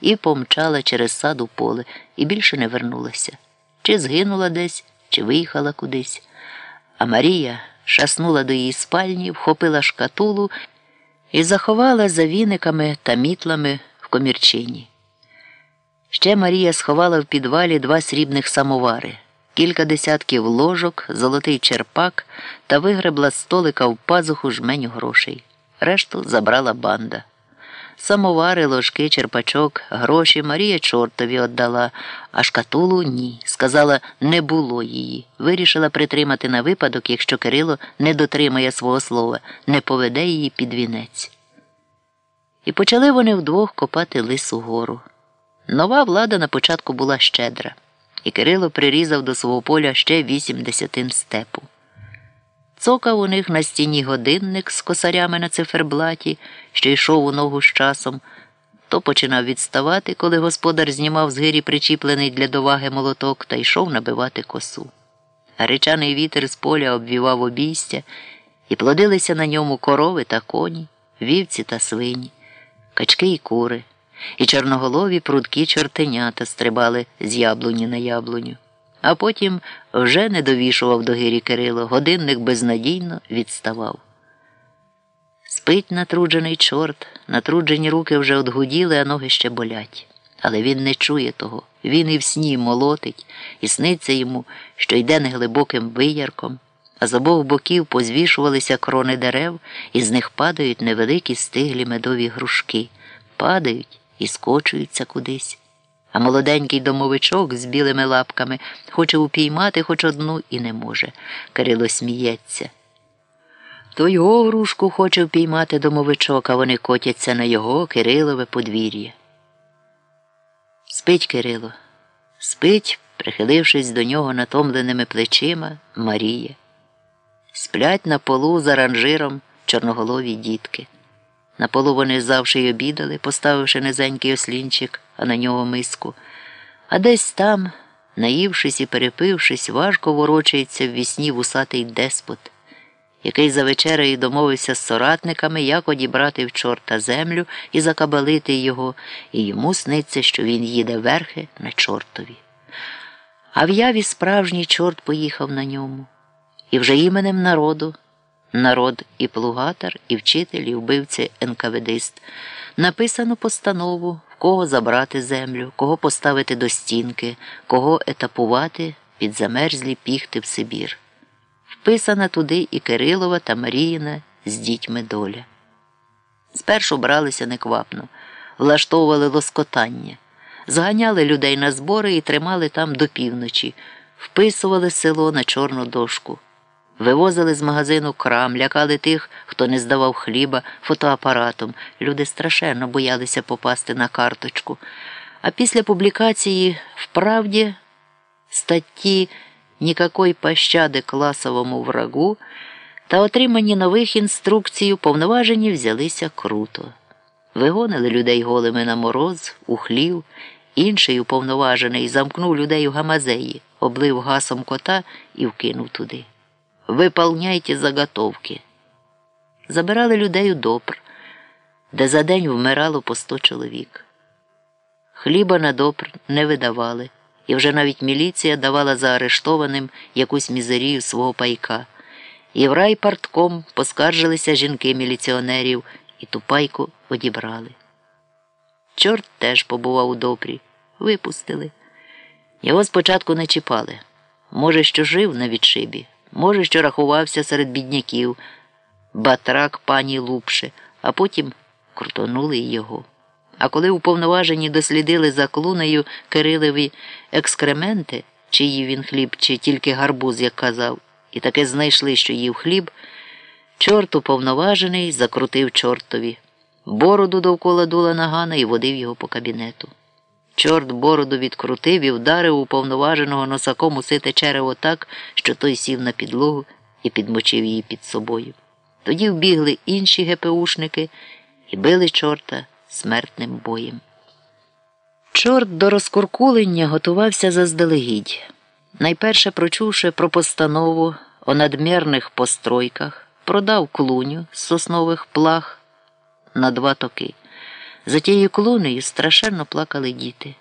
і помчала через сад у поле і більше не вернулася. Чи згинула десь, чи виїхала кудись. А Марія шаснула до її спальні, вхопила шкатулу і заховала за віниками та мітлами в комірчині. Ще Марія сховала в підвалі два срібних самовари, кілька десятків ложок, золотий черпак та вигребла з столика в пазуху жменю грошей. Решту забрала банда. Самовари, ложки, черпачок, гроші Марія чортові віддала, а шкатулу ні. Сказала, не було її. Вирішила притримати на випадок, якщо Кирило не дотримає свого слова, не поведе її під вінець. І почали вони вдвох копати лису гору. Нова влада на початку була щедра, і Кирило прирізав до свого поля ще вісім десятин степу. Цокав у них на стіні годинник з косарями на циферблаті, що йшов у ногу з часом, то починав відставати, коли господар знімав з гирі причіплений для доваги молоток та йшов набивати косу. Гарячаний вітер з поля обвівав обійстя, і плодилися на ньому корови та коні, вівці та свині, качки й кури, і чорноголові прудкі чортенята стрибали з яблуні на яблуню. А потім вже не довішував до гирі Кирило, годинник безнадійно відставав. Спить натруджений чорт, натруджені руки вже одгуділи, а ноги ще болять. Але він не чує того. Він і в сні молотить, і сниться йому, що йде неглибоким виярком, а з обох боків позвішувалися крони дерев, і з них падають невеликі стиглі медові грушки, падають і скочуються кудись. А молоденький домовичок з білими лапками хоче упіймати хоч одну і не може. Кирило сміється. То його грушку хоче впіймати домовичок, а вони котяться на його Кирилове подвір'я. Спить Кирило, спить, прихилившись до нього натомленими плечима, Марія. Сплять на полу за ранжиром чорноголові дітки. На полу вони завжди й обідали, поставивши низенький ослінчик, а на нього миску. А десь там, наївшись і перепившись, важко ворочається в вісні вусатий деспот, який за вечерею домовився з соратниками, як одібрати в чорта землю і закабалити його, і йому сниться, що він їде верхи на чортові. А в яві справжній чорт поїхав на ньому, і вже іменем народу. Народ і плугатар, і вчитель, і вбивці НКВДист. Написано постанову, в кого забрати землю, кого поставити до стінки, кого етапувати під замерзлі піхти в Сибір. Вписана туди і Кирилова та Маріїна з дітьми доля. Спершу бралися неквапно, влаштовували лоскотання, зганяли людей на збори і тримали там до півночі, вписували село на чорну дошку. Вивозили з магазину крам, лякали тих, хто не здавав хліба фотоапаратом. Люди страшенно боялися попасти на карточку. А після публікації вправді статті «Нікакої пощади класовому врагу та отримані нових інструкцій повноважені взялися круто. Вигонили людей голими на мороз, у хлів, інший уповноважений замкнув людей у гамазеї, облив гасом кота і вкинув туди. Виполняйте заготовки. Забирали людей у допр, де за день вмирало по сто чоловік. Хліба на допр не видавали, і вже навіть міліція давала заарештованим якусь мізерію свого пайка. І в райпартком поскаржилися жінки міліціонерів і ту пайку одібрали. Чорт теж побував у допрі, випустили. Його спочатку не чіпали. Може, що жив на відшибі. Може, що рахувався серед бідняків, батрак пані лупше, а потім крутонули його. А коли уповноважені дослідили за клунею Кирилеві екскременти, чи їв він хліб, чи тільки гарбуз, як казав, і таке знайшли, що їв хліб, чорт уповноважений закрутив чортові, бороду довкола дула нагана і водив його по кабінету. Чорт бороду відкрутив і вдарив уповноваженого носаком у сите черево так, що той сів на підлогу і підмочив її під собою. Тоді вбігли інші ГПУшники і били чорта смертним боєм. Чорт до розкуркулення готувався заздалегідь. Найперше прочувши про постанову о надмірних постройках, продав клуню з соснових плах на два токи За тією колоною страшенно плакали діти.